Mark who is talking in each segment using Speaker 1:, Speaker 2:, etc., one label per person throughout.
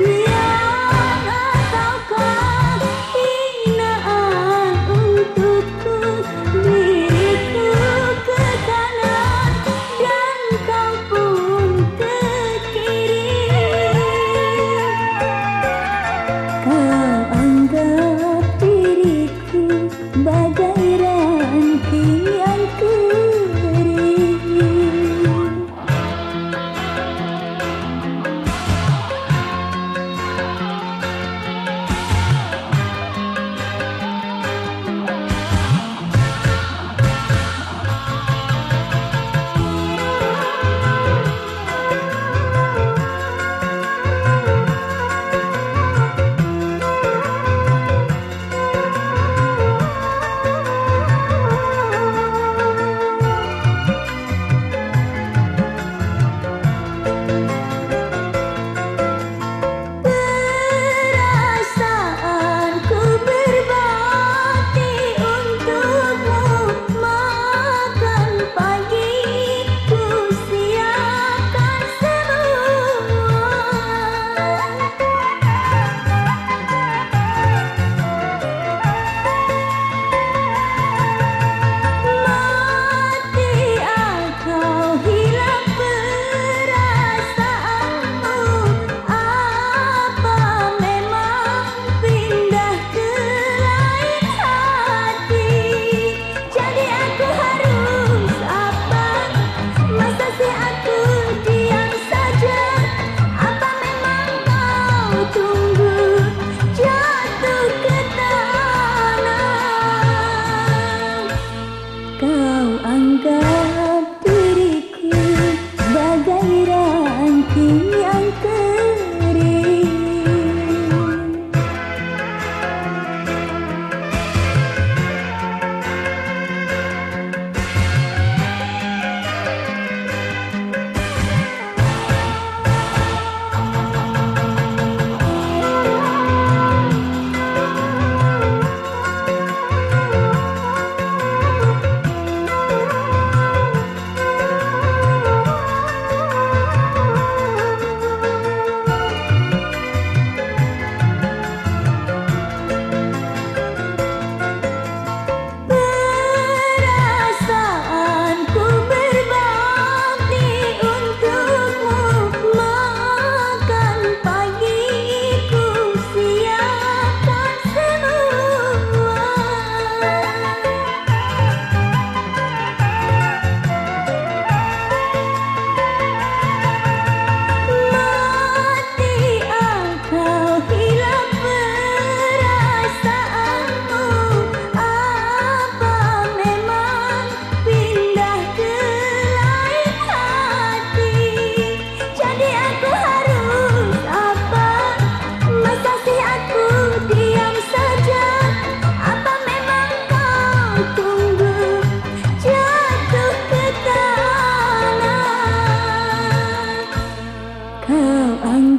Speaker 1: me.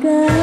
Speaker 1: God.